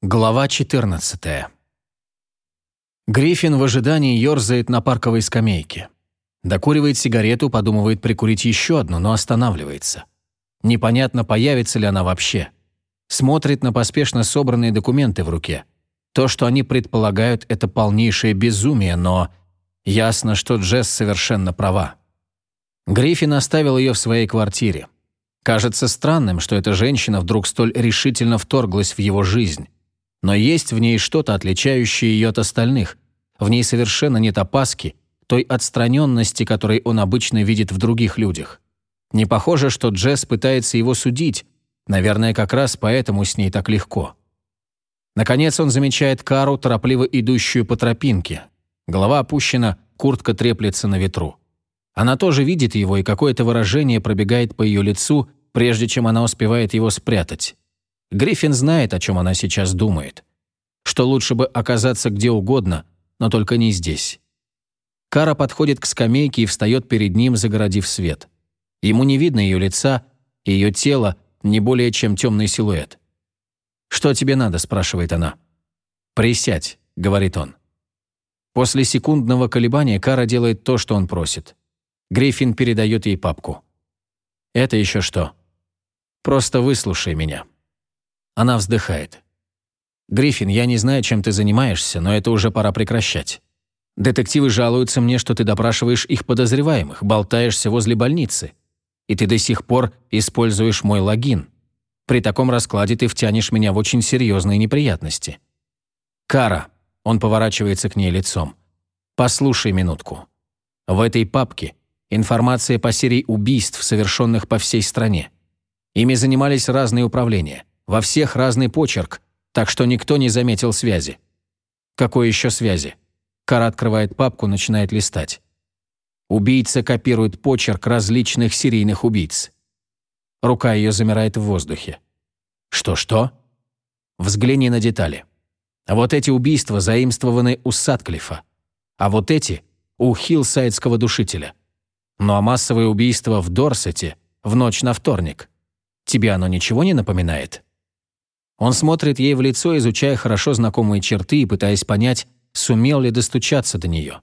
Глава 14. Гриффин в ожидании ерзает на парковой скамейке. Докуривает сигарету, подумывает прикурить еще одну, но останавливается. Непонятно, появится ли она вообще. Смотрит на поспешно собранные документы в руке. То, что они предполагают, это полнейшее безумие, но ясно, что Джесс совершенно права. Гриффин оставил ее в своей квартире. Кажется странным, что эта женщина вдруг столь решительно вторглась в его жизнь. Но есть в ней что-то, отличающее ее от остальных. В ней совершенно нет опаски, той отстраненности, которой он обычно видит в других людях. Не похоже, что Джесс пытается его судить. Наверное, как раз поэтому с ней так легко. Наконец он замечает Кару, торопливо идущую по тропинке. Голова опущена, куртка треплется на ветру. Она тоже видит его, и какое-то выражение пробегает по ее лицу, прежде чем она успевает его спрятать. Гриффин знает, о чем она сейчас думает. Что лучше бы оказаться где угодно, но только не здесь. Кара подходит к скамейке и встает перед ним, загородив свет. Ему не видно ее лица, и ее тело не более чем темный силуэт. «Что тебе надо?» – спрашивает она. «Присядь», – говорит он. После секундного колебания Кара делает то, что он просит. Гриффин передает ей папку. «Это еще что?» «Просто выслушай меня». Она вздыхает. «Гриффин, я не знаю, чем ты занимаешься, но это уже пора прекращать. Детективы жалуются мне, что ты допрашиваешь их подозреваемых, болтаешься возле больницы. И ты до сих пор используешь мой логин. При таком раскладе ты втянешь меня в очень серьезные неприятности». «Кара», — он поворачивается к ней лицом, — «послушай минутку. В этой папке информация по серии убийств, совершенных по всей стране. Ими занимались разные управления. Во всех разный почерк, так что никто не заметил связи. Какой еще связи? Кара открывает папку, начинает листать. Убийца копирует почерк различных серийных убийц. Рука ее замирает в воздухе. Что-что? Взгляни на детали. Вот эти убийства заимствованы у Сатклифа, а вот эти — у Хиллсайдского душителя. Ну а массовое убийство в Дорсете в ночь на вторник. Тебе оно ничего не напоминает? Он смотрит ей в лицо, изучая хорошо знакомые черты и пытаясь понять, сумел ли достучаться до нее.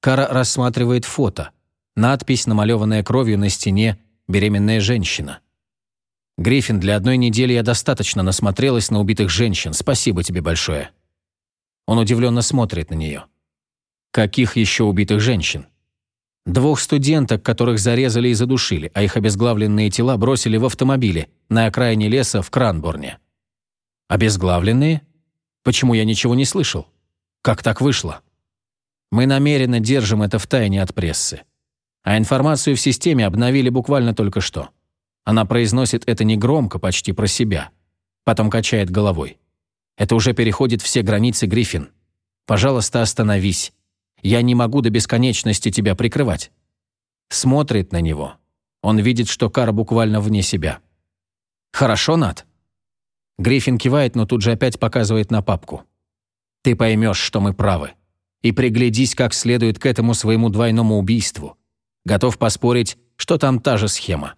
Кара рассматривает фото. Надпись, намалеванная кровью на стене «Беременная женщина». «Гриффин, для одной недели я достаточно насмотрелась на убитых женщин. Спасибо тебе большое». Он удивленно смотрит на нее. «Каких еще убитых женщин?» Двух студенток, которых зарезали и задушили, а их обезглавленные тела бросили в автомобиле на окраине леса в Кранборне. Обезглавленные? Почему я ничего не слышал? Как так вышло? Мы намеренно держим это в тайне от прессы. А информацию в системе обновили буквально только что. Она произносит это негромко, почти про себя. Потом качает головой. Это уже переходит все границы, Гриффин. Пожалуйста, остановись. Я не могу до бесконечности тебя прикрывать. Смотрит на него. Он видит, что Кара буквально вне себя. Хорошо, Над? Гриффин кивает, но тут же опять показывает на папку. «Ты поймешь, что мы правы. И приглядись как следует к этому своему двойному убийству. Готов поспорить, что там та же схема.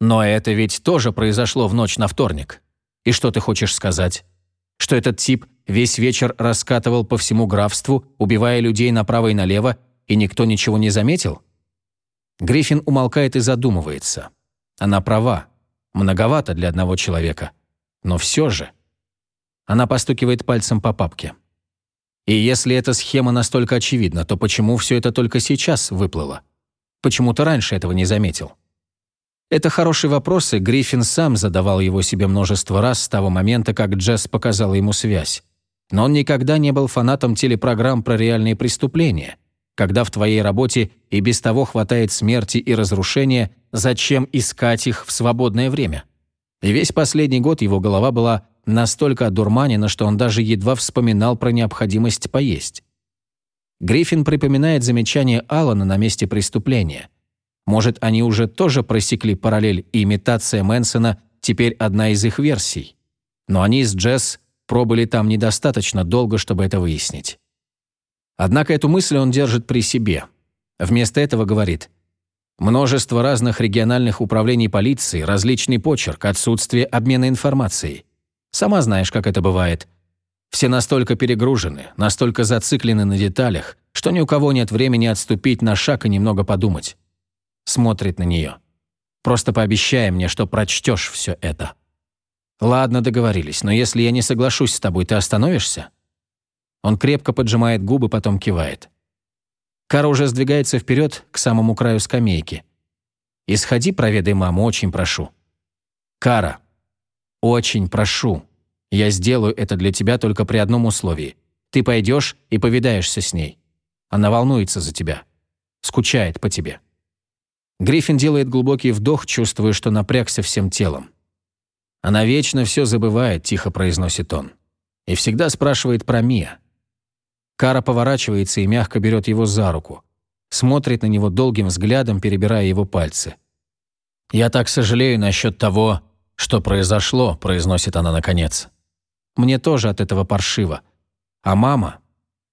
Но это ведь тоже произошло в ночь на вторник. И что ты хочешь сказать? Что этот тип весь вечер раскатывал по всему графству, убивая людей направо и налево, и никто ничего не заметил?» Гриффин умолкает и задумывается. Она права. Многовато для одного человека. Но все же... Она постукивает пальцем по папке. И если эта схема настолько очевидна, то почему все это только сейчас выплыло? Почему то раньше этого не заметил? Это хороший вопрос, и Гриффин сам задавал его себе множество раз с того момента, как Джесс показала ему связь. Но он никогда не был фанатом телепрограмм про реальные преступления. Когда в твоей работе и без того хватает смерти и разрушения, зачем искать их в свободное время? И весь последний год его голова была настолько одурманена, что он даже едва вспоминал про необходимость поесть. Гриффин припоминает замечание Алана на месте преступления. Может, они уже тоже просекли параллель, и имитация Мэнсона теперь одна из их версий. Но они с Джесс пробыли там недостаточно долго, чтобы это выяснить. Однако эту мысль он держит при себе. Вместо этого говорит – Множество разных региональных управлений полиции, различный почерк, отсутствие обмена информацией. Сама знаешь, как это бывает. Все настолько перегружены, настолько зациклены на деталях, что ни у кого нет времени отступить на шаг и немного подумать. Смотрит на нее. Просто пообещай мне, что прочтешь все это. Ладно, договорились, но если я не соглашусь с тобой, ты остановишься? Он крепко поджимает губы, потом кивает. Кара уже сдвигается вперед к самому краю скамейки. «Исходи, проведай маму, очень прошу». «Кара, очень прошу. Я сделаю это для тебя только при одном условии. Ты пойдешь и повидаешься с ней. Она волнуется за тебя. Скучает по тебе». Гриффин делает глубокий вдох, чувствуя, что напрягся всем телом. «Она вечно все забывает», — тихо произносит он. «И всегда спрашивает про Мия. Кара поворачивается и мягко берет его за руку. Смотрит на него долгим взглядом, перебирая его пальцы. «Я так сожалею насчет того, что произошло», – произносит она наконец. «Мне тоже от этого паршиво. А мама?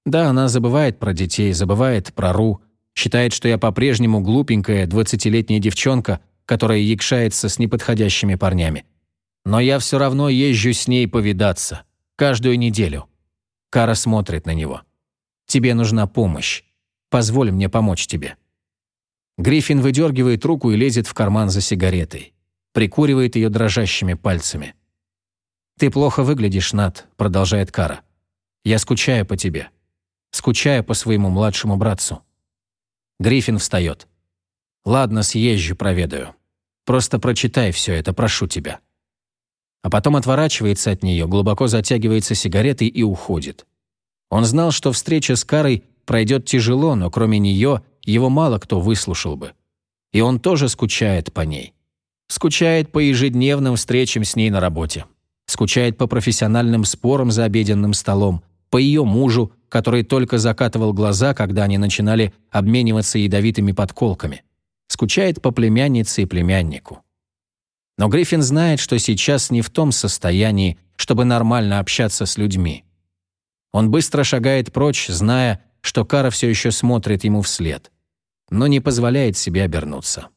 Да, она забывает про детей, забывает про Ру, считает, что я по-прежнему глупенькая двадцатилетняя девчонка, которая якшается с неподходящими парнями. Но я все равно езжу с ней повидаться. Каждую неделю. Кара смотрит на него. Тебе нужна помощь. Позволь мне помочь тебе». Гриффин выдергивает руку и лезет в карман за сигаретой. Прикуривает ее дрожащими пальцами. «Ты плохо выглядишь, Над», — продолжает Кара. «Я скучаю по тебе. Скучаю по своему младшему братцу». Гриффин встает. «Ладно, съезжу, проведаю. Просто прочитай все это, прошу тебя». А потом отворачивается от нее, глубоко затягивается сигаретой и уходит. Он знал, что встреча с Карой пройдет тяжело, но кроме нее его мало кто выслушал бы. И он тоже скучает по ней. Скучает по ежедневным встречам с ней на работе. Скучает по профессиональным спорам за обеденным столом, по ее мужу, который только закатывал глаза, когда они начинали обмениваться ядовитыми подколками. Скучает по племяннице и племяннику. Но Гриффин знает, что сейчас не в том состоянии, чтобы нормально общаться с людьми. Он быстро шагает прочь, зная, что Кара все еще смотрит ему вслед, но не позволяет себе обернуться.